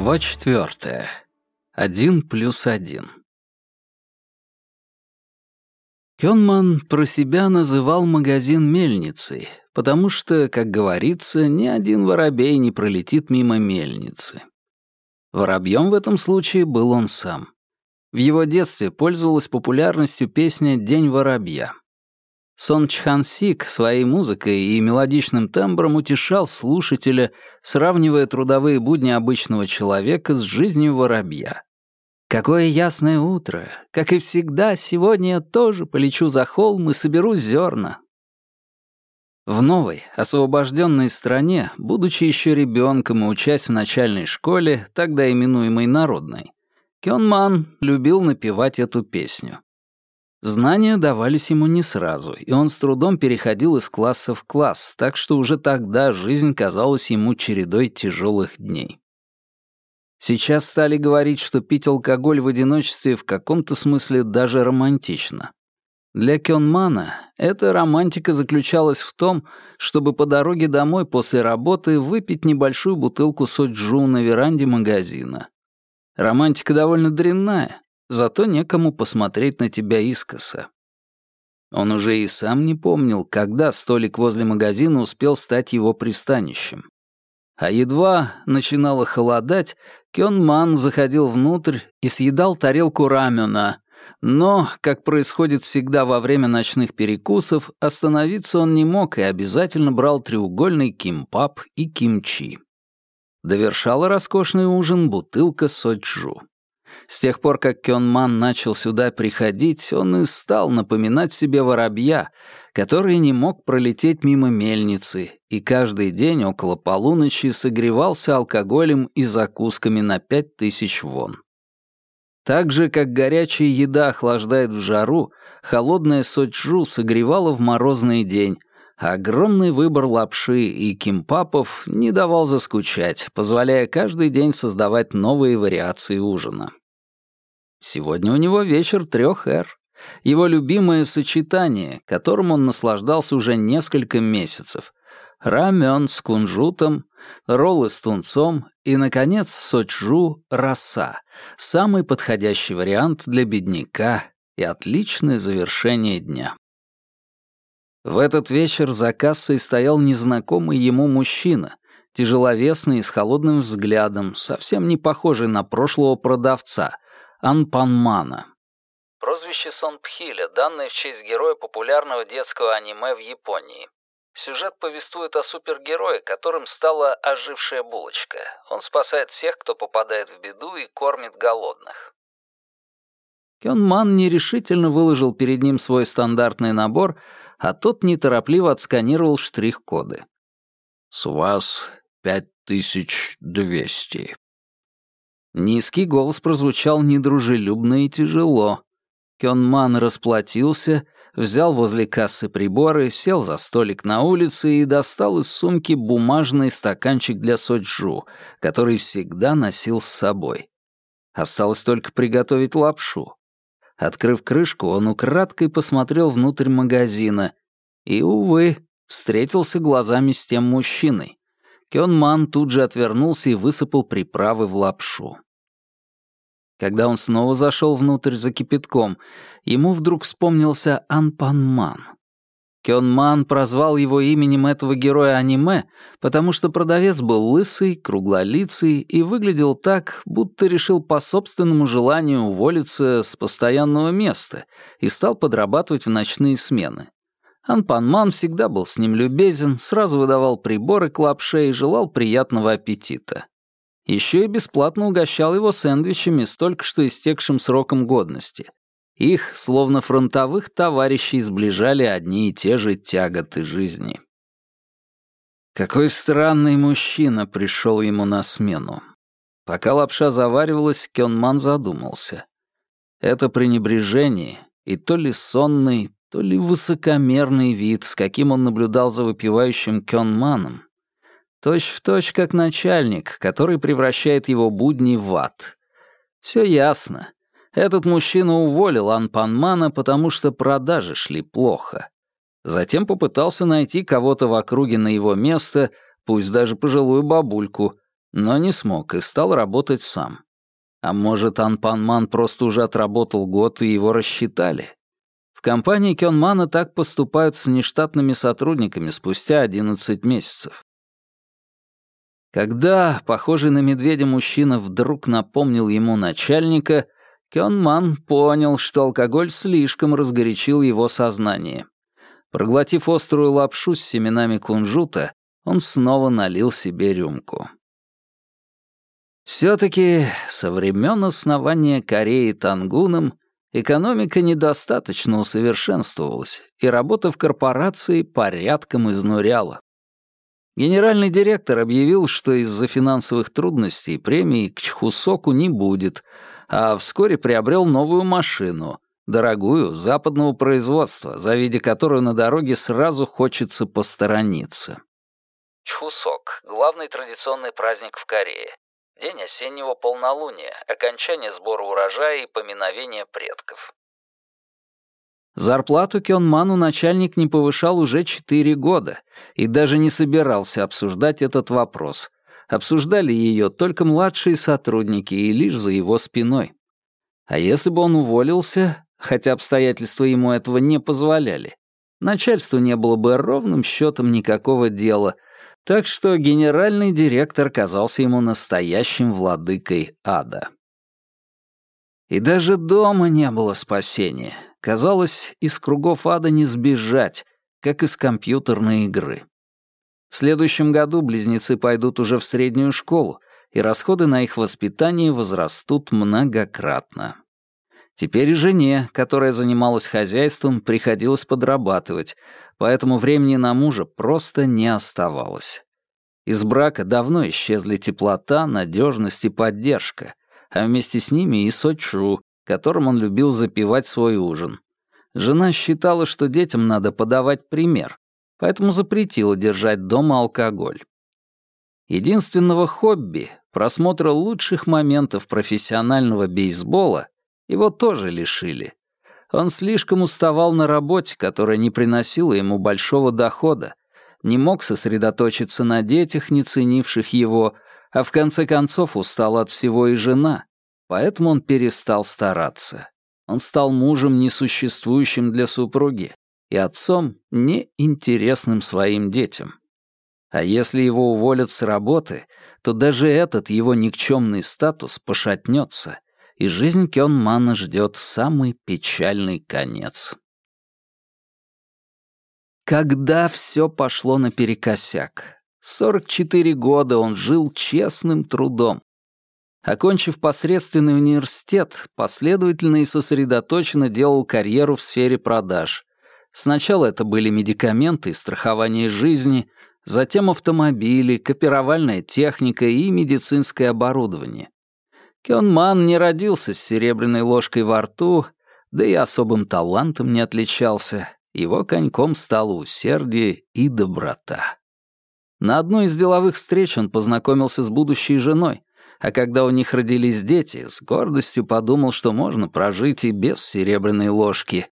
Глава четвертая. Один плюс один. Кёнман про себя называл магазин мельницей, потому что, как говорится, ни один воробей не пролетит мимо мельницы. Воробьем в этом случае был он сам. В его детстве пользовалась популярностью песня «День воробья». Сон Чхан Сик своей музыкой и мелодичным тембром утешал слушателя, сравнивая трудовые будни обычного человека с жизнью воробья. «Какое ясное утро! Как и всегда, сегодня я тоже полечу за холм и соберу зерна». В новой, освобожденной стране, будучи еще ребенком и учась в начальной школе, тогда именуемой народной, Кён Ман любил напевать эту песню. Знания давались ему не сразу, и он с трудом переходил из класса в класс, так что уже тогда жизнь казалась ему чередой тяжелых дней. Сейчас стали говорить, что пить алкоголь в одиночестве в каком-то смысле даже романтично. Для Кёнмана эта романтика заключалась в том, чтобы по дороге домой после работы выпить небольшую бутылку соджу на веранде магазина. Романтика довольно дрянная, зато некому посмотреть на тебя искоса. Он уже и сам не помнил, когда столик возле магазина успел стать его пристанищем. А едва начинало холодать, Кён Ман заходил внутрь и съедал тарелку рамена, но, как происходит всегда во время ночных перекусов, остановиться он не мог и обязательно брал треугольный кимпап и кимчи. Довершала роскошный ужин бутылка соджу. С тех пор, как Кёнман начал сюда приходить, он и стал напоминать себе воробья, который не мог пролететь мимо мельницы, и каждый день около полуночи согревался алкоголем и закусками на пять тысяч вон. Так же, как горячая еда охлаждает в жару, холодная соджу согревала в морозный день, а огромный выбор лапши и кимпапов не давал заскучать, позволяя каждый день создавать новые вариации ужина. Сегодня у него вечер трех «Р». Его любимое сочетание, которым он наслаждался уже несколько месяцев. Рамен с кунжутом, роллы с тунцом и, наконец, соджу роса. Самый подходящий вариант для бедняка и отличное завершение дня. В этот вечер за кассой стоял незнакомый ему мужчина, тяжеловесный и с холодным взглядом, совсем не похожий на прошлого продавца — Анпанмана. Прозвище Сон Пхиля, данное в честь героя популярного детского аниме в Японии. Сюжет повествует о супергерое, которым стала ожившая булочка. Он спасает всех, кто попадает в беду и кормит голодных. Кён Ман нерешительно выложил перед ним свой стандартный набор, а тот неторопливо отсканировал штрих-коды. «С вас пять тысяч двести», Низкий голос прозвучал недружелюбно и тяжело. Кёнман расплатился, взял возле кассы приборы, сел за столик на улице и достал из сумки бумажный стаканчик для соджу, который всегда носил с собой. Осталось только приготовить лапшу. Открыв крышку, он украдкой посмотрел внутрь магазина и, увы, встретился глазами с тем мужчиной. Кён тут же отвернулся и высыпал приправы в лапшу. Когда он снова зашел внутрь за кипятком, ему вдруг вспомнился Анпанман. Кён прозвал его именем этого героя аниме, потому что продавец был лысый, круглолицый и выглядел так, будто решил по собственному желанию уволиться с постоянного места и стал подрабатывать в ночные смены. Анпанман всегда был с ним любезен, сразу выдавал приборы к лапше и желал приятного аппетита. Еще и бесплатно угощал его сэндвичами с только что истекшим сроком годности. Их, словно фронтовых товарищей, сближали одни и те же тяготы жизни. Какой странный мужчина пришел ему на смену. Пока лапша заваривалась, Кёнман задумался. Это пренебрежение и то ли сонный, то ли высокомерный вид, с каким он наблюдал за выпивающим Кёнманом. Точь в точь как начальник, который превращает его будни в ад. Все ясно. Этот мужчина уволил Анпанмана, потому что продажи шли плохо. Затем попытался найти кого-то в округе на его место, пусть даже пожилую бабульку, но не смог и стал работать сам. А может, Анпанман просто уже отработал год и его рассчитали? В компании Кёнмана так поступают с нештатными сотрудниками спустя 11 месяцев. Когда похожий на медведя мужчина вдруг напомнил ему начальника, Кёнман понял, что алкоголь слишком разгорячил его сознание. Проглотив острую лапшу с семенами кунжута, он снова налил себе рюмку. Все-таки со времен основания Кореи Тангуном экономика недостаточно усовершенствовалась, и работа в корпорации порядком изнуряла. Генеральный директор объявил, что из-за финансовых трудностей премии к Чхусоку не будет, а вскоре приобрел новую машину, дорогую, западного производства, завидя которую на дороге сразу хочется посторониться. Чхусок — главный традиционный праздник в Корее. День осеннего полнолуния, окончание сбора урожая и поминовения предков. Зарплату Кёнману начальник не повышал уже четыре года и даже не собирался обсуждать этот вопрос. Обсуждали ее только младшие сотрудники и лишь за его спиной. А если бы он уволился, хотя обстоятельства ему этого не позволяли, начальству не было бы ровным счетом никакого дела — так что генеральный директор казался ему настоящим владыкой ада. И даже дома не было спасения. Казалось, из кругов ада не сбежать, как из компьютерной игры. В следующем году близнецы пойдут уже в среднюю школу, и расходы на их воспитание возрастут многократно. Теперь жене, которая занималась хозяйством, приходилось подрабатывать, поэтому времени на мужа просто не оставалось. Из брака давно исчезли теплота, надежность и поддержка, а вместе с ними и Сочу, которым он любил запивать свой ужин. Жена считала, что детям надо подавать пример, поэтому запретила держать дома алкоголь. Единственного хобби, просмотра лучших моментов профессионального бейсбола, его тоже лишили. Он слишком уставал на работе, которая не приносила ему большого дохода, не мог сосредоточиться на детях, не ценивших его, а в конце концов устал от всего и жена, поэтому он перестал стараться. Он стал мужем, несуществующим для супруги, и отцом, неинтересным своим детям. А если его уволят с работы, то даже этот его никчемный статус пошатнется — и жизнь Кёнмана ждет самый печальный конец. Когда все пошло наперекосяк? 44 года он жил честным трудом. Окончив посредственный университет, последовательно и сосредоточенно делал карьеру в сфере продаж. Сначала это были медикаменты и страхование жизни, затем автомобили, копировальная техника и медицинское оборудование. Кёнман не родился с серебряной ложкой во рту, да и особым талантом не отличался. Его коньком стало усердие и доброта. На одной из деловых встреч он познакомился с будущей женой, а когда у них родились дети, с гордостью подумал, что можно прожить и без серебряной ложки.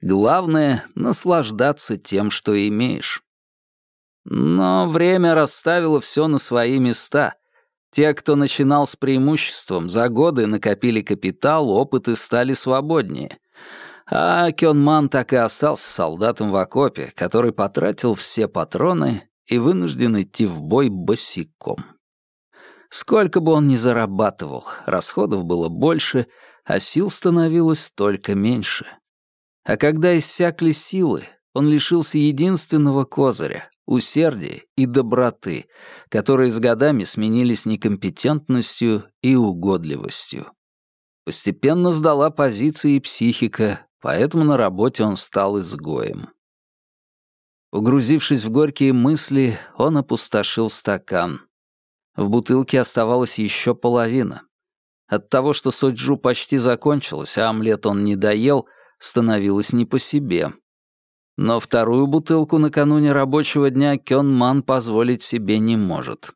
Главное — наслаждаться тем, что имеешь. Но время расставило все на свои места, те, кто начинал с преимуществом, за годы накопили капитал, опыт и стали свободнее. А Кёнман так и остался солдатом в окопе, который потратил все патроны и вынужден идти в бой босиком. Сколько бы он ни зарабатывал, расходов было больше, а сил становилось только меньше. А когда иссякли силы, он лишился единственного козыря усердия и доброты, которые с годами сменились некомпетентностью и угодливостью. Постепенно сдала позиции психика, поэтому на работе он стал изгоем. Угрузившись в горькие мысли, он опустошил стакан. В бутылке оставалась еще половина. От того, что соджу почти закончилась, а омлет он не доел, становилось не по себе. Но вторую бутылку накануне рабочего дня Кён Ман позволить себе не может.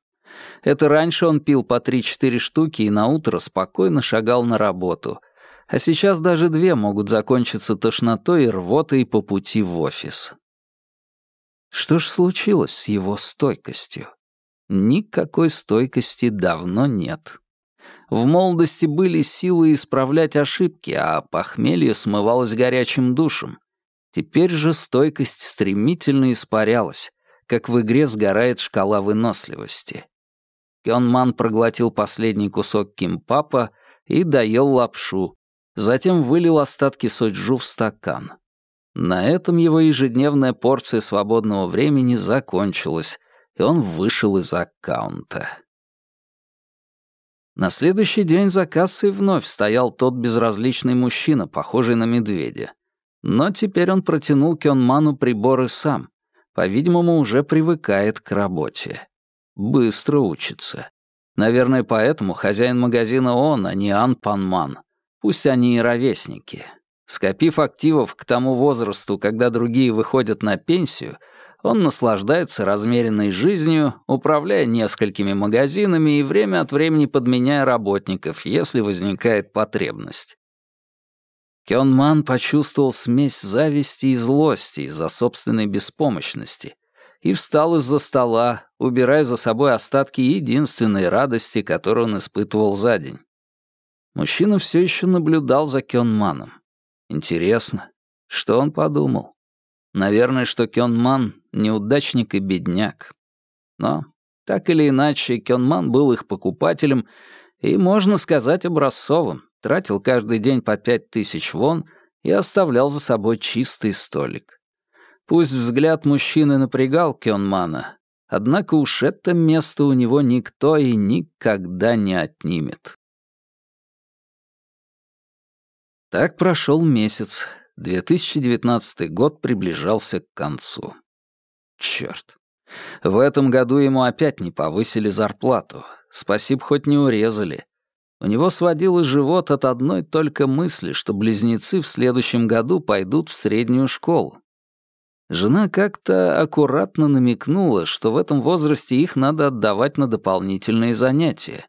Это раньше он пил по 3-4 штуки и наутро спокойно шагал на работу. А сейчас даже две могут закончиться тошнотой и рвотой по пути в офис. Что ж случилось с его стойкостью? Никакой стойкости давно нет. В молодости были силы исправлять ошибки, а похмелье смывалось горячим душем. Теперь же стойкость стремительно испарялась, как в игре сгорает шкала выносливости. Кёнман проглотил последний кусок кимпапа и доел лапшу, затем вылил остатки соджу в стакан. На этом его ежедневная порция свободного времени закончилась, и он вышел из аккаунта. На следующий день за кассой вновь стоял тот безразличный мужчина, похожий на медведя. Но теперь он протянул Кёнману приборы сам. По-видимому, уже привыкает к работе. Быстро учится. Наверное, поэтому хозяин магазина он, а не Ан Панман. Пусть они и ровесники. Скопив активов к тому возрасту, когда другие выходят на пенсию, он наслаждается размеренной жизнью, управляя несколькими магазинами и время от времени подменяя работников, если возникает потребность. Кён почувствовал смесь зависти и злости из-за собственной беспомощности и встал из-за стола, убирая за собой остатки единственной радости, которую он испытывал за день. Мужчина все еще наблюдал за Кёнманом. Интересно, что он подумал? Наверное, что Кёнман — неудачник и бедняк. Но, так или иначе, Кёнман был их покупателем и, можно сказать, образцовым, тратил каждый день по пять тысяч вон и оставлял за собой чистый столик. Пусть взгляд мужчины напрягал Кёнмана, однако уж это место у него никто и никогда не отнимет. Так прошел месяц. 2019 год приближался к концу. Черт. В этом году ему опять не повысили зарплату. Спасибо, хоть не урезали. У него сводило живот от одной только мысли, что близнецы в следующем году пойдут в среднюю школу. Жена как-то аккуратно намекнула, что в этом возрасте их надо отдавать на дополнительные занятия.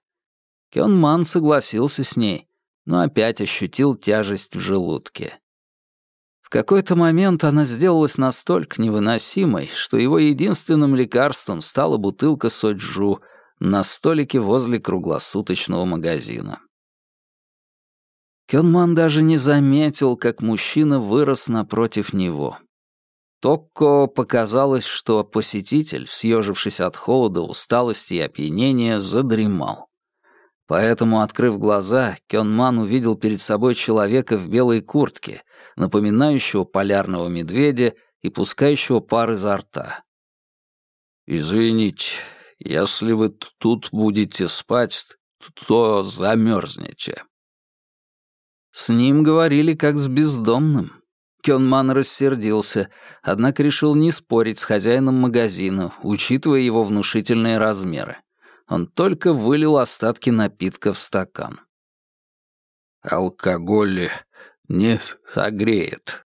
Кён Ман согласился с ней, но опять ощутил тяжесть в желудке. В какой-то момент она сделалась настолько невыносимой, что его единственным лекарством стала бутылка соджу на столике возле круглосуточного магазина. Кёнман даже не заметил, как мужчина вырос напротив него. Токко показалось, что посетитель, съежившись от холода, усталости и опьянения, задремал. Поэтому, открыв глаза, Кёнман увидел перед собой человека в белой куртке, напоминающего полярного медведя и пускающего пар изо рта. «Извините, если вы тут будете спать, то замерзнете». С ним говорили как с бездомным. Кёнман рассердился, однако решил не спорить с хозяином магазина, учитывая его внушительные размеры. Он только вылил остатки напитка в стакан. «Алкоголь не согреет».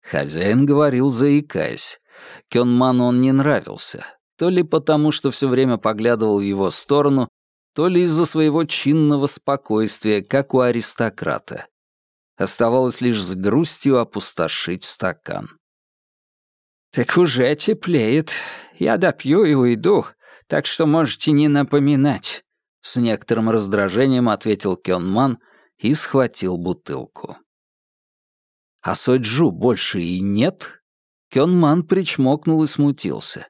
Хозяин говорил, заикаясь. Кёнману он не нравился. То ли потому, что все время поглядывал в его сторону, то ли из-за своего чинного спокойствия, как у аристократа. Оставалось лишь с грустью опустошить стакан. «Так уже теплеет. Я допью и уйду так что можете не напоминать», — с некоторым раздражением ответил Кёнман и схватил бутылку. «А Сойджу больше и нет?» Кёнман причмокнул и смутился.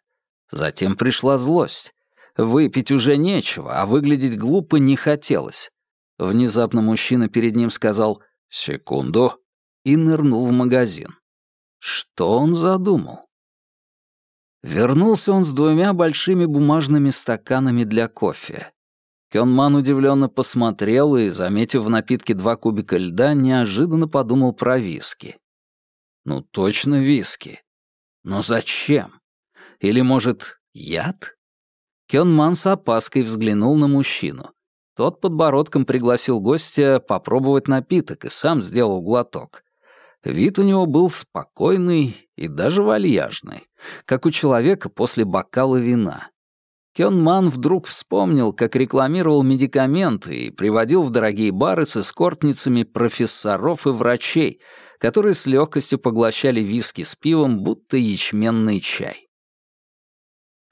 Затем пришла злость. Выпить уже нечего, а выглядеть глупо не хотелось. Внезапно мужчина перед ним сказал «секунду» и нырнул в магазин. Что он задумал? Вернулся он с двумя большими бумажными стаканами для кофе. Кёнман удивленно посмотрел и, заметив в напитке два кубика льда, неожиданно подумал про виски. Ну, точно виски. Но зачем? Или, может, яд? Кёнман с опаской взглянул на мужчину. Тот подбородком пригласил гостя попробовать напиток и сам сделал глоток. Вид у него был спокойный и даже вальяжный, как у человека после бокала вина. Кён Ман вдруг вспомнил, как рекламировал медикаменты и приводил в дорогие бары с эскортницами профессоров и врачей, которые с легкостью поглощали виски с пивом, будто ячменный чай.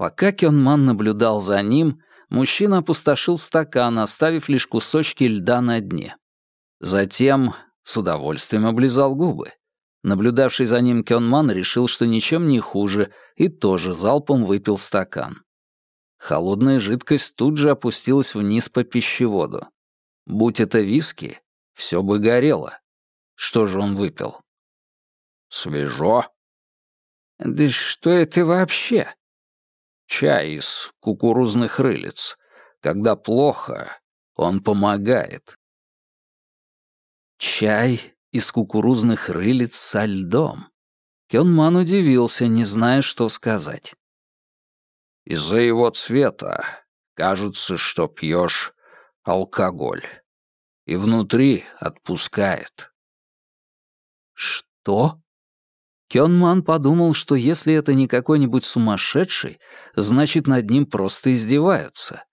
Пока Кёнман наблюдал за ним, мужчина опустошил стакан, оставив лишь кусочки льда на дне. Затем с удовольствием облизал губы. Наблюдавший за ним Кёнман решил, что ничем не хуже, и тоже залпом выпил стакан. Холодная жидкость тут же опустилась вниз по пищеводу. Будь это виски, все бы горело. Что же он выпил? «Свежо». «Да что это вообще?» «Чай из кукурузных рылиц. Когда плохо, он помогает». Чай из кукурузных рылиц со льдом. Кёнман удивился, не зная, что сказать. «Из-за его цвета кажется, что пьешь алкоголь. И внутри отпускает». «Что?» Кёнман подумал, что если это не какой-нибудь сумасшедший, значит, над ним просто издеваются.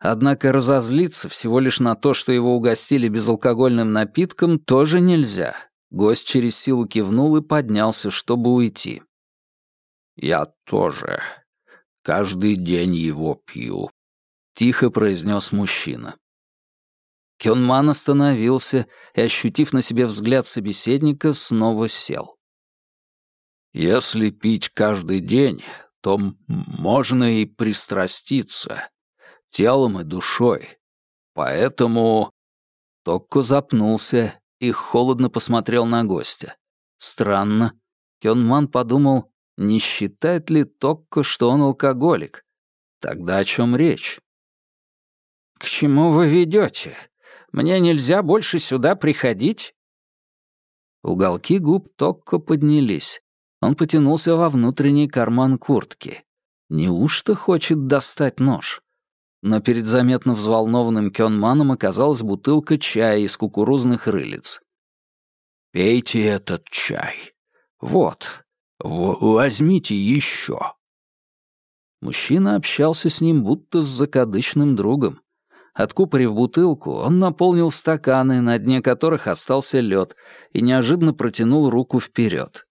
Однако разозлиться всего лишь на то, что его угостили безалкогольным напитком, тоже нельзя. Гость через силу кивнул и поднялся, чтобы уйти. «Я тоже. Каждый день его пью», — тихо произнес мужчина. Кёнман остановился и, ощутив на себе взгляд собеседника, снова сел. «Если пить каждый день, то можно и пристраститься телом и душой. Поэтому...» Токко запнулся и холодно посмотрел на гостя. Странно. Кёнман подумал, не считает ли Токко, что он алкоголик. Тогда о чем речь? «К чему вы ведете? Мне нельзя больше сюда приходить?» Уголки губ Токко поднялись. Он потянулся во внутренний карман куртки. Неужто хочет достать нож? но перед заметно взволнованным Кёнманом оказалась бутылка чая из кукурузных рылиц. «Пейте этот чай. Вот, возьмите еще». Мужчина общался с ним будто с закадычным другом. Откупорив бутылку, он наполнил стаканы, на дне которых остался лед, и неожиданно протянул руку вперед.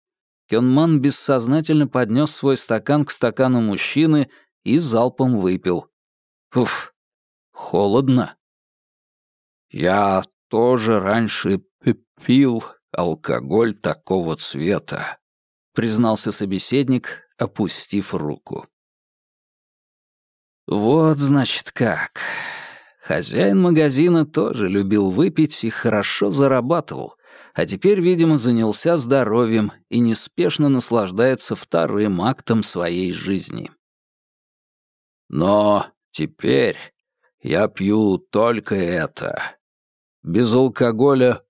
Кёнман бессознательно поднес свой стакан к стакану мужчины и залпом выпил. Уф, холодно. Я тоже раньше пил алкоголь такого цвета, признался собеседник, опустив руку. Вот, значит, как. Хозяин магазина тоже любил выпить и хорошо зарабатывал, а теперь, видимо, занялся здоровьем и неспешно наслаждается вторым актом своей жизни. Но Теперь я пью только это. Без алкоголя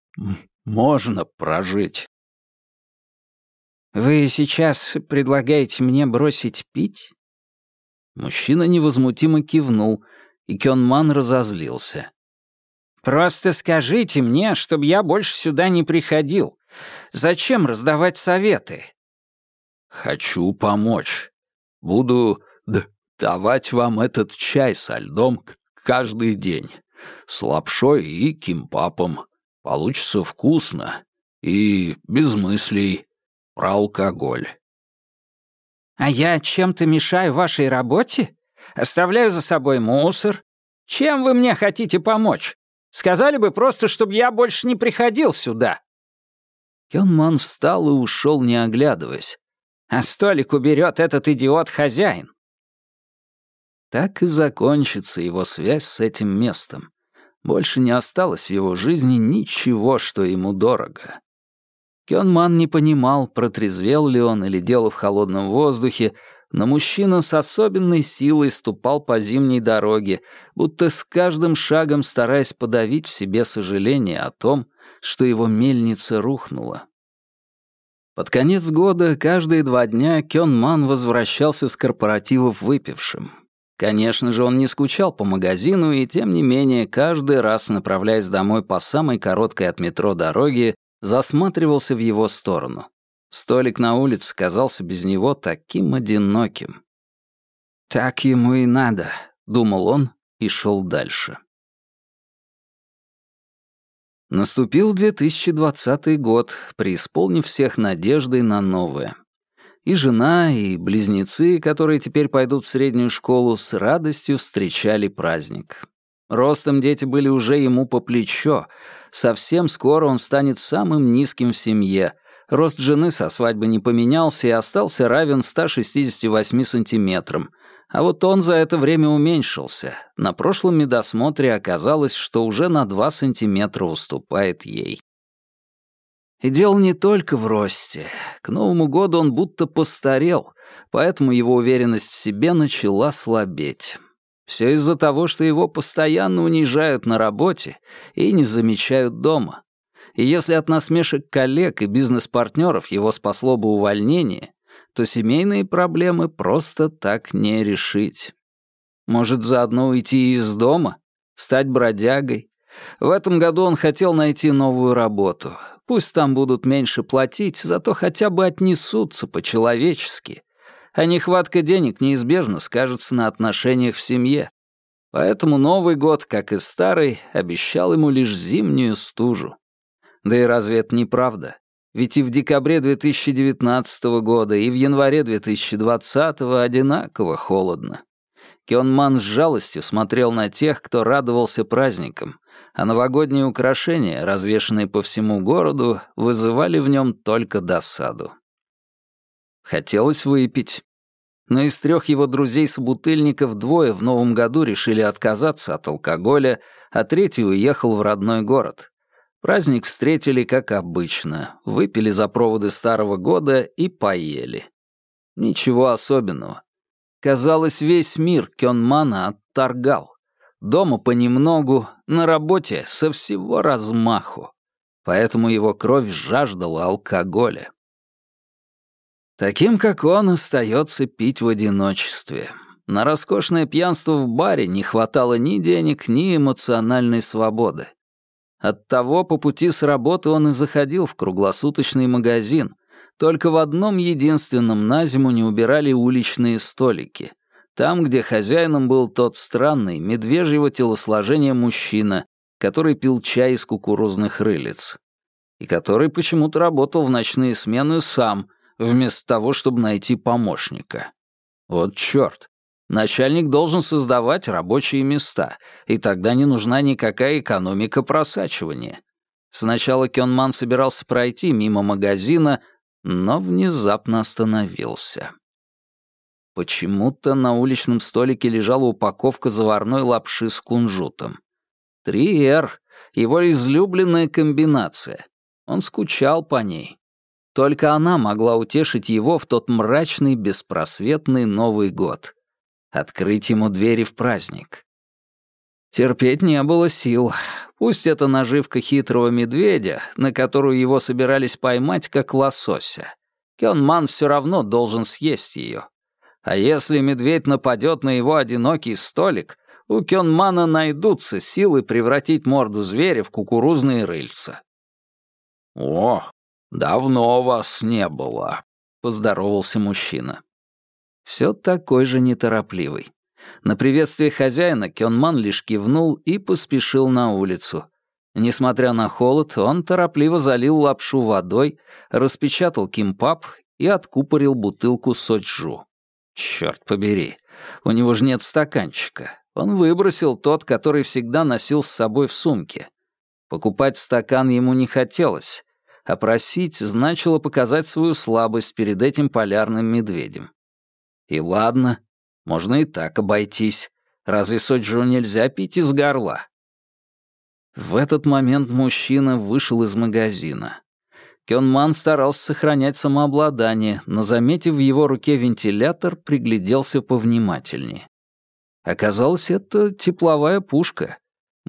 можно прожить. Вы сейчас предлагаете мне бросить пить? Мужчина невозмутимо кивнул, и Кёнман разозлился. «Просто скажите мне, чтобы я больше сюда не приходил. Зачем раздавать советы?» «Хочу помочь. Буду давать вам этот чай со льдом каждый день, с лапшой и кимпапом. Получится вкусно и без мыслей про алкоголь. А я чем-то мешаю вашей работе? Оставляю за собой мусор? Чем вы мне хотите помочь? Сказали бы просто, чтобы я больше не приходил сюда. Кёнман встал и ушел, не оглядываясь. А столик уберет этот идиот-хозяин. Так и закончится его связь с этим местом. Больше не осталось в его жизни ничего, что ему дорого. Кёнман не понимал, протрезвел ли он или дело в холодном воздухе, но мужчина с особенной силой ступал по зимней дороге, будто с каждым шагом стараясь подавить в себе сожаление о том, что его мельница рухнула. Под конец года каждые два дня Кён возвращался с корпоративов выпившим. Конечно же, он не скучал по магазину, и тем не менее, каждый раз, направляясь домой по самой короткой от метро дороге, засматривался в его сторону. Столик на улице казался без него таким одиноким. «Так ему и надо», — думал он и шел дальше. Наступил 2020 год, преисполнив всех надеждой на новое. И жена, и близнецы, которые теперь пойдут в среднюю школу, с радостью встречали праздник. Ростом дети были уже ему по плечо. Совсем скоро он станет самым низким в семье. Рост жены со свадьбы не поменялся и остался равен 168 сантиметрам. А вот он за это время уменьшился. На прошлом медосмотре оказалось, что уже на 2 сантиметра уступает ей. И дело не только в росте. К Новому году он будто постарел, поэтому его уверенность в себе начала слабеть. Все из-за того, что его постоянно унижают на работе и не замечают дома. И если от насмешек коллег и бизнес-партнеров его спасло бы увольнение, то семейные проблемы просто так не решить. Может, заодно уйти из дома? Стать бродягой? В этом году он хотел найти новую работу. Пусть там будут меньше платить, зато хотя бы отнесутся по-человечески а нехватка денег неизбежно скажется на отношениях в семье. Поэтому Новый год, как и старый, обещал ему лишь зимнюю стужу. Да и разве это не правда? Ведь и в декабре 2019 года, и в январе 2020 одинаково холодно. Кёнман с жалостью смотрел на тех, кто радовался праздникам, а новогодние украшения, развешанные по всему городу, вызывали в нем только досаду. Хотелось выпить. Но из трех его друзей-собутыльников двое в новом году решили отказаться от алкоголя, а третий уехал в родной город. Праздник встретили, как обычно, выпили за проводы старого года и поели. Ничего особенного. Казалось, весь мир Кёнмана отторгал. Дома понемногу, на работе со всего размаху. Поэтому его кровь жаждала алкоголя. Таким, как он, остается пить в одиночестве. На роскошное пьянство в баре не хватало ни денег, ни эмоциональной свободы. Оттого по пути с работы он и заходил в круглосуточный магазин. Только в одном единственном на зиму не убирали уличные столики. Там, где хозяином был тот странный, медвежьего телосложения мужчина, который пил чай из кукурузных рылиц. И который почему-то работал в ночные смены сам — вместо того, чтобы найти помощника. Вот чёрт. Начальник должен создавать рабочие места, и тогда не нужна никакая экономика просачивания. Сначала Кёнман собирался пройти мимо магазина, но внезапно остановился. Почему-то на уличном столике лежала упаковка заварной лапши с кунжутом. Три «Р» — его излюбленная комбинация. Он скучал по ней. Только она могла утешить его в тот мрачный, беспросветный Новый год. Открыть ему двери в праздник. Терпеть не было сил. Пусть это наживка хитрого медведя, на которую его собирались поймать как лосося. Кёнман все равно должен съесть ее. А если медведь нападет на его одинокий столик, у Кёнмана найдутся силы превратить морду зверя в кукурузные рыльца. «О, «Давно вас не было», — поздоровался мужчина. Все такой же неторопливый. На приветствие хозяина Кёнман лишь кивнул и поспешил на улицу. Несмотря на холод, он торопливо залил лапшу водой, распечатал кимпап и откупорил бутылку соджу. Черт побери, у него же нет стаканчика. Он выбросил тот, который всегда носил с собой в сумке. Покупать стакан ему не хотелось, а просить значило показать свою слабость перед этим полярным медведем. И ладно, можно и так обойтись. Разве соджу нельзя пить из горла? В этот момент мужчина вышел из магазина. Кёнман старался сохранять самообладание, но, заметив в его руке вентилятор, пригляделся повнимательнее. Оказалось, это тепловая пушка,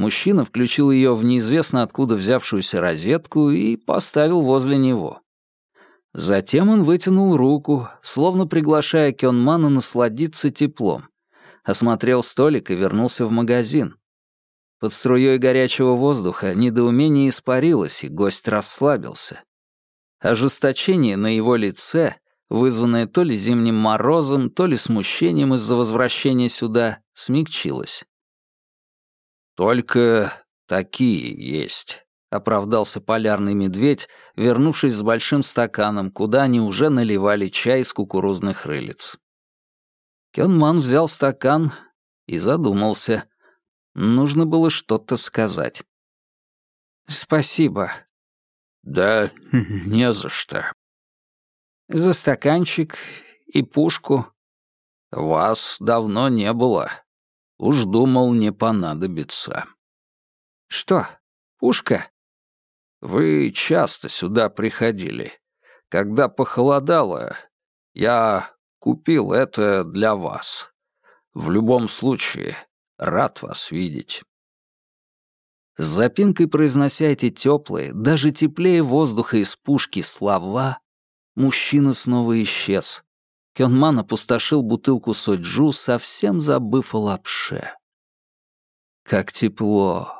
Мужчина включил ее в неизвестно откуда взявшуюся розетку и поставил возле него. Затем он вытянул руку, словно приглашая Кёнмана насладиться теплом. Осмотрел столик и вернулся в магазин. Под струей горячего воздуха недоумение испарилось, и гость расслабился. Ожесточение на его лице, вызванное то ли зимним морозом, то ли смущением из-за возвращения сюда, смягчилось. «Только такие есть», — оправдался полярный медведь, вернувшись с большим стаканом, куда они уже наливали чай из кукурузных рылиц. Кёнман взял стакан и задумался. Нужно было что-то сказать. «Спасибо». «Да не за что». «За стаканчик и пушку». «Вас давно не было. Уж думал, не понадобится». «Что, пушка?» Вы часто сюда приходили. Когда похолодало, я купил это для вас. В любом случае, рад вас видеть». С запинкой произнося эти теплые, даже теплее воздуха из пушки слова, мужчина снова исчез. Кёнман опустошил бутылку соджу, совсем забыв о лапше. Как тепло.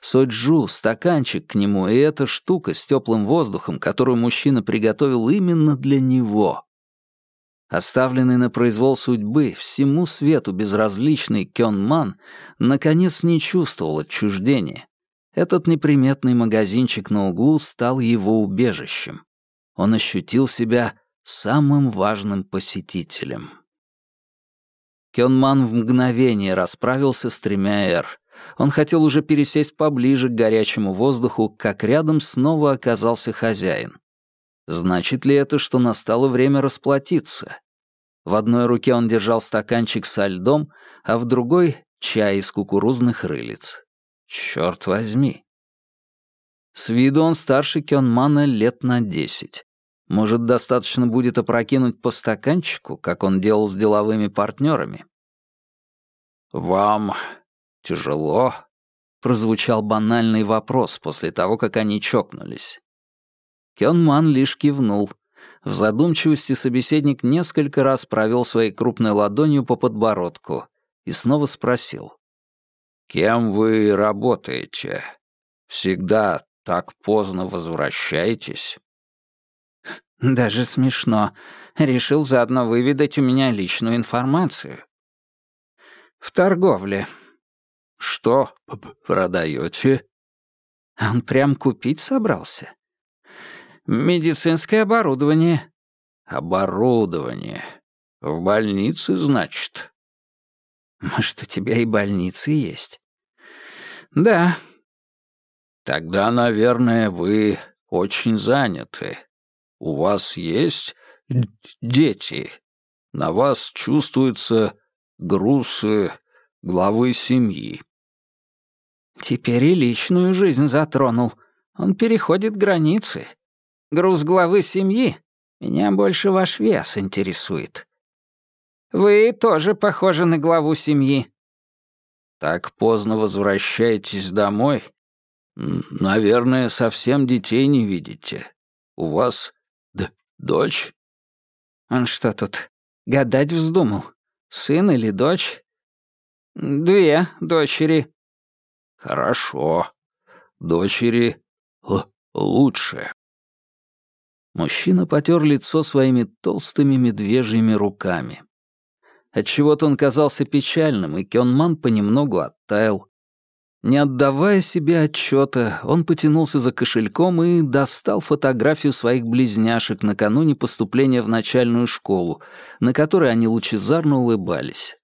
Соджу, стаканчик к нему и эта штука с теплым воздухом, которую мужчина приготовил именно для него. Оставленный на произвол судьбы, всему свету безразличный Кён наконец не чувствовал отчуждения. Этот неприметный магазинчик на углу стал его убежищем. Он ощутил себя самым важным посетителем. Кёнман в мгновение расправился с тремя «Р». Он хотел уже пересесть поближе к горячему воздуху, как рядом снова оказался хозяин. Значит ли это, что настало время расплатиться? В одной руке он держал стаканчик со льдом, а в другой — чай из кукурузных рылиц. Черт возьми. С виду он старше Кёнмана лет на десять. Может, достаточно будет опрокинуть по стаканчику, как он делал с деловыми партнерами? «Вам «Тяжело?» — прозвучал банальный вопрос после того, как они чокнулись. Кён лишь кивнул. В задумчивости собеседник несколько раз провел своей крупной ладонью по подбородку и снова спросил. «Кем вы работаете? Всегда так поздно возвращаетесь?» «Даже смешно. Решил заодно выведать у меня личную информацию». «В торговле», «Что продаете?» Он прям купить собрался. «Медицинское оборудование». «Оборудование. В больнице, значит?» «Может, у тебя и больницы есть?» «Да». «Тогда, наверное, вы очень заняты. У вас есть дети. На вас чувствуется груз главы семьи. Теперь и личную жизнь затронул. Он переходит границы. Груз главы семьи. Меня больше ваш вес интересует. Вы тоже похожи на главу семьи. Так поздно возвращаетесь домой? Наверное, совсем детей не видите. У вас дочь? Он что тут, гадать вздумал? Сын или дочь? Две дочери. «Хорошо. Дочери лучше». Мужчина потер лицо своими толстыми медвежьими руками. Отчего-то он казался печальным, и Кёнман понемногу оттаял. Не отдавая себе отчета, он потянулся за кошельком и достал фотографию своих близняшек накануне поступления в начальную школу, на которой они лучезарно улыбались.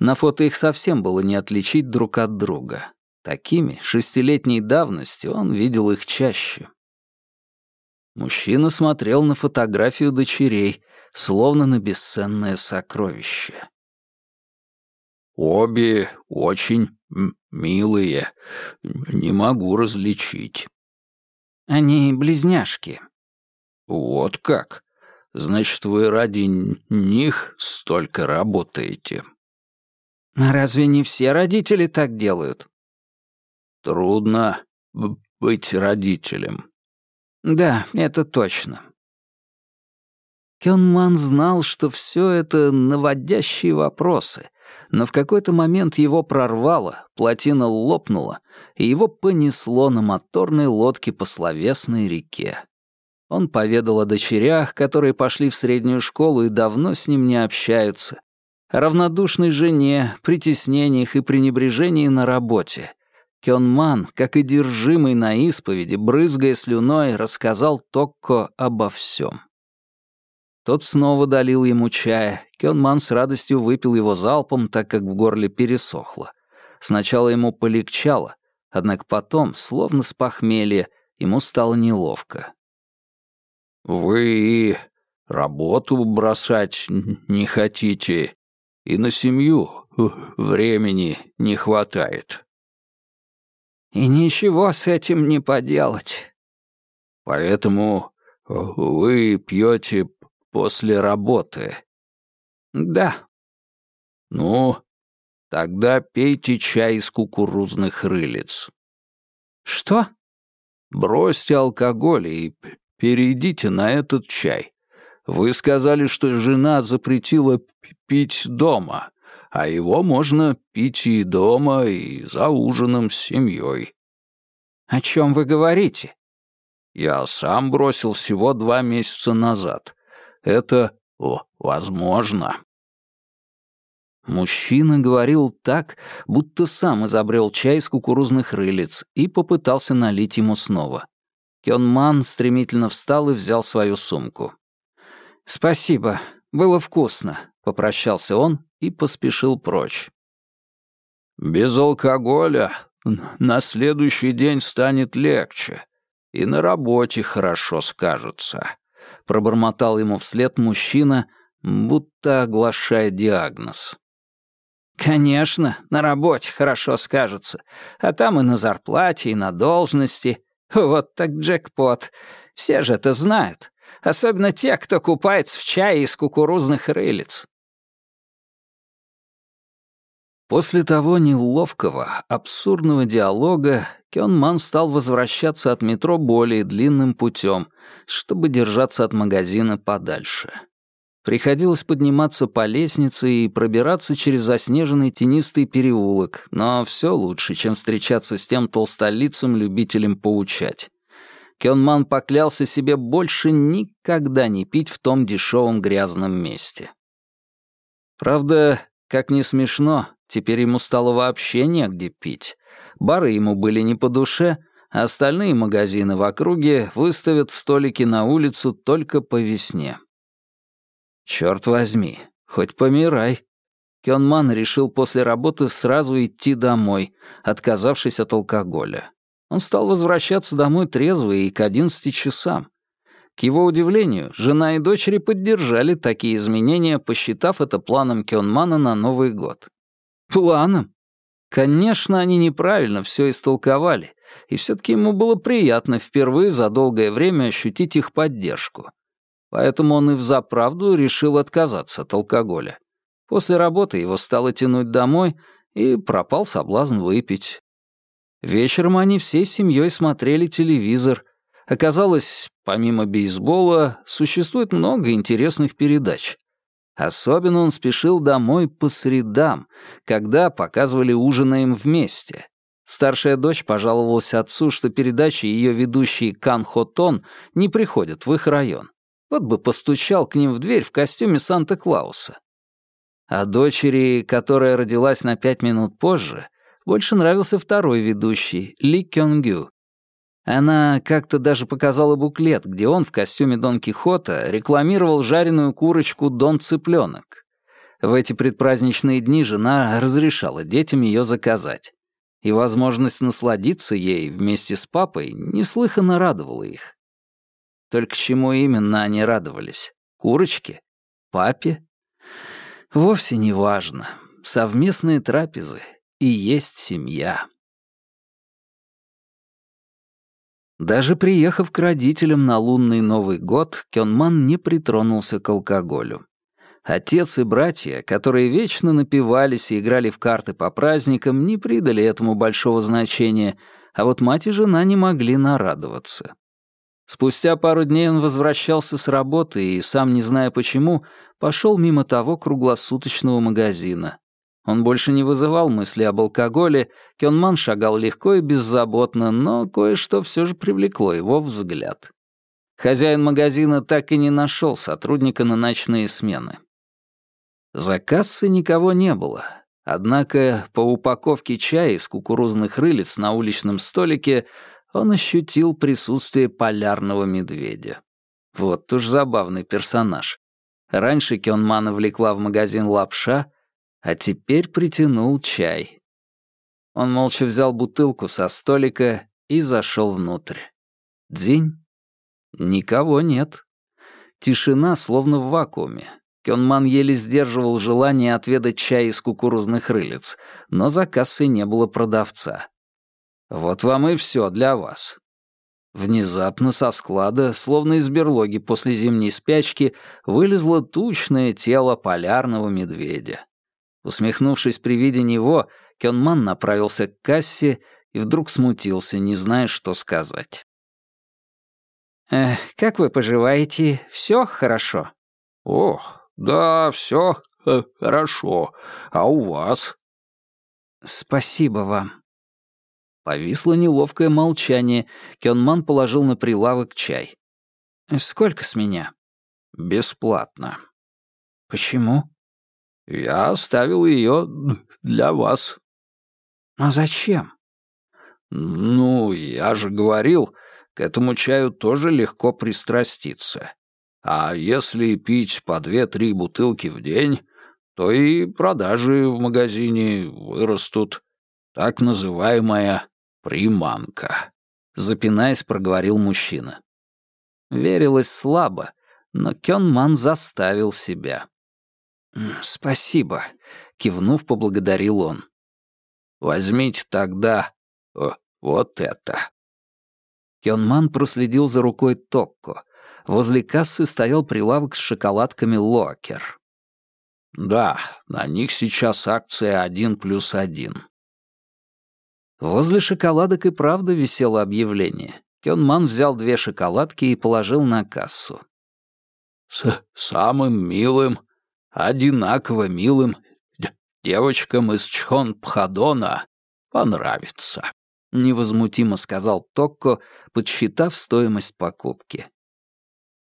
На фото их совсем было не отличить друг от друга. Такими, шестилетней давности, он видел их чаще. Мужчина смотрел на фотографию дочерей, словно на бесценное сокровище. «Обе очень милые. Не могу различить». «Они близняшки». «Вот как? Значит, вы ради них столько работаете?» «А разве не все родители так делают?» Трудно быть родителем. Да, это точно. Кёнман знал, что все это наводящие вопросы, но в какой-то момент его прорвало, плотина лопнула, и его понесло на моторной лодке по словесной реке. Он поведал о дочерях, которые пошли в среднюю школу и давно с ним не общаются, о равнодушной жене, притеснениях и пренебрежении на работе, Кёнман, как и держимый на исповеди, брызгая слюной, рассказал Токко обо всем. Тот снова долил ему чая. Кёнман с радостью выпил его залпом, так как в горле пересохло. Сначала ему полегчало, однако потом, словно с похмелья, ему стало неловко. «Вы работу бросать не хотите, и на семью времени не хватает». «И ничего с этим не поделать». «Поэтому вы пьете после работы?» «Да». «Ну, тогда пейте чай из кукурузных рылиц». «Что?» «Бросьте алкоголь и перейдите на этот чай. Вы сказали, что жена запретила пить дома, а его можно пить и дома, и за ужином с семьей». «О чем вы говорите?» «Я сам бросил всего два месяца назад. Это о, возможно». Мужчина говорил так, будто сам изобрел чай из кукурузных рылиц и попытался налить ему снова. Кёнман стремительно встал и взял свою сумку. «Спасибо, было вкусно», — попрощался он и поспешил прочь. «Без алкоголя на следующий день станет легче, и на работе хорошо скажется», — пробормотал ему вслед мужчина, будто оглашая диагноз. «Конечно, на работе хорошо скажется, а там и на зарплате, и на должности. Вот так джекпот. Все же это знают, особенно те, кто купается в чае из кукурузных рылиц». После того неловкого, абсурдного диалога Кён Ман стал возвращаться от метро более длинным путем, чтобы держаться от магазина подальше. Приходилось подниматься по лестнице и пробираться через заснеженный тенистый переулок, но все лучше, чем встречаться с тем толстолицым любителем поучать. Кёнман поклялся себе больше никогда не пить в том дешевом грязном месте. Правда, как ни смешно, теперь ему стало вообще негде пить. Бары ему были не по душе, а остальные магазины в округе выставят столики на улицу только по весне. Черт возьми, хоть помирай. Кёнман решил после работы сразу идти домой, отказавшись от алкоголя. Он стал возвращаться домой трезвый и к одиннадцати часам. К его удивлению, жена и дочери поддержали такие изменения, посчитав это планом Кёнмана на Новый год. Планом? Конечно, они неправильно все истолковали, и все-таки ему было приятно впервые за долгое время ощутить их поддержку. Поэтому он и взаправду решил отказаться от алкоголя. После работы его стало тянуть домой, и пропал соблазн выпить. Вечером они всей семьей смотрели телевизор. Оказалось, помимо бейсбола, существует много интересных передач. Особенно он спешил домой по средам, когда показывали «Ужинаем вместе». Старшая дочь пожаловалась отцу, что передачи ее ведущий Кан Хотон не приходят в их район. Вот бы постучал к ним в дверь в костюме Санта-Клауса. А дочери, которая родилась на пять минут позже, больше нравился второй ведущий, Ли Кёнгю. Она как-то даже показала буклет, где он в костюме Дон Кихота рекламировал жареную курочку Дон Цыпленок. В эти предпраздничные дни жена разрешала детям ее заказать. И возможность насладиться ей вместе с папой неслыханно радовала их. Только чему именно они радовались? Курочке? Папе? Вовсе не важно. Совместные трапезы и есть семья. Даже приехав к родителям на лунный Новый год, Кёнман не притронулся к алкоголю. Отец и братья, которые вечно напивались и играли в карты по праздникам, не придали этому большого значения, а вот мать и жена не могли нарадоваться. Спустя пару дней он возвращался с работы и, сам не зная почему, пошел мимо того круглосуточного магазина. Он больше не вызывал мысли об алкоголе, Кёнман шагал легко и беззаботно, но кое-что все же привлекло его взгляд. Хозяин магазина так и не нашел сотрудника на ночные смены. За кассой никого не было. Однако по упаковке чая из кукурузных рылиц на уличном столике он ощутил присутствие полярного медведя. Вот уж забавный персонаж. Раньше Кёнмана влекла в магазин лапша, а теперь притянул чай. Он молча взял бутылку со столика и зашел внутрь. Дзинь. Никого нет. Тишина, словно в вакууме. Кёнман еле сдерживал желание отведать чай из кукурузных рылиц, но за кассой не было продавца. «Вот вам и все для вас». Внезапно со склада, словно из берлоги после зимней спячки, вылезло тучное тело полярного медведя. Усмехнувшись при виде него, Кёнман направился к кассе и вдруг смутился, не зная, что сказать. «Э, «Как вы поживаете? Все хорошо?» «Ох, да, все э, хорошо. А у вас?» «Спасибо вам». Повисло неловкое молчание. Кёнман положил на прилавок чай. «Сколько с меня?» «Бесплатно». «Почему?» «Я оставил ее для вас». «А зачем?» «Ну, я же говорил, к этому чаю тоже легко пристраститься. А если пить по две-три бутылки в день, то и продажи в магазине вырастут. Так называемая приманка», — запинаясь, проговорил мужчина. Верилось слабо, но Кёнман заставил себя. «Спасибо», — кивнув, поблагодарил он. «Возьмите тогда вот это». Кёнман проследил за рукой Токко. Возле кассы стоял прилавок с шоколадками «Локер». «Да, на них сейчас акция один плюс один». Возле шоколадок и правда висело объявление. Кёнман взял две шоколадки и положил на кассу. «С самым милым, одинаково милым девочкам из Чхон-Пхадона понравится», — невозмутимо сказал Токко, подсчитав стоимость покупки.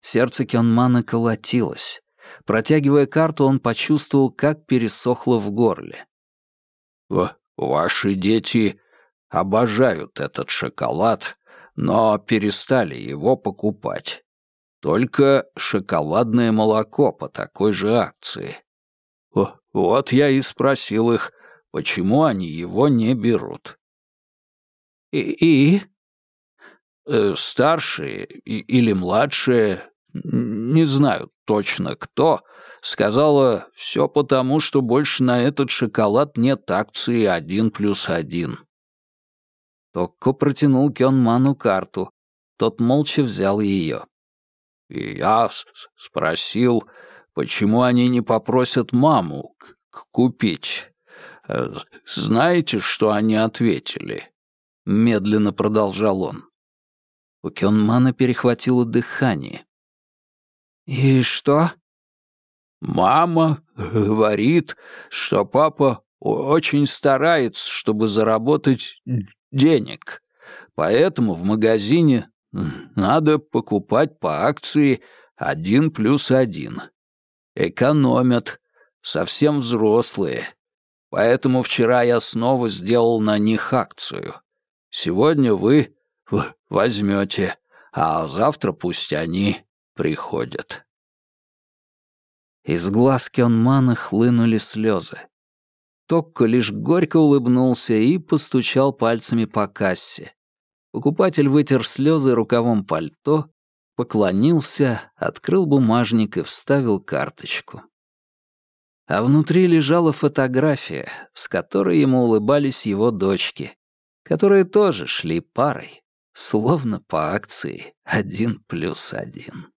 Сердце Кёнмана колотилось. Протягивая карту, он почувствовал, как пересохло в горле. «Ваши дети обожают этот шоколад, но перестали его покупать. Только шоколадное молоко по такой же акции. Вот я и спросил их, почему они его не берут. И? и? Э, старшие или младшие, не знаю точно кто, сказала все потому, что больше на этот шоколад нет акции один плюс один. Токко протянул Кёнману карту. Тот молча взял ее. И я спросил, почему они не попросят маму купить. Э, знаете, что они ответили? Медленно продолжал он. У Кёнмана перехватило дыхание. «И что?» «Мама говорит, что папа очень старается, чтобы заработать денег. Поэтому в магазине надо покупать по акции один плюс один. Экономят, совсем взрослые. Поэтому вчера я снова сделал на них акцию. Сегодня вы возьмете, а завтра пусть они приходят. Из глаз Кёнмана хлынули слезы. Токко лишь горько улыбнулся и постучал пальцами по кассе. Покупатель вытер слезы рукавом пальто, поклонился, открыл бумажник и вставил карточку. А внутри лежала фотография, с которой ему улыбались его дочки, которые тоже шли парой, словно по акции один плюс один.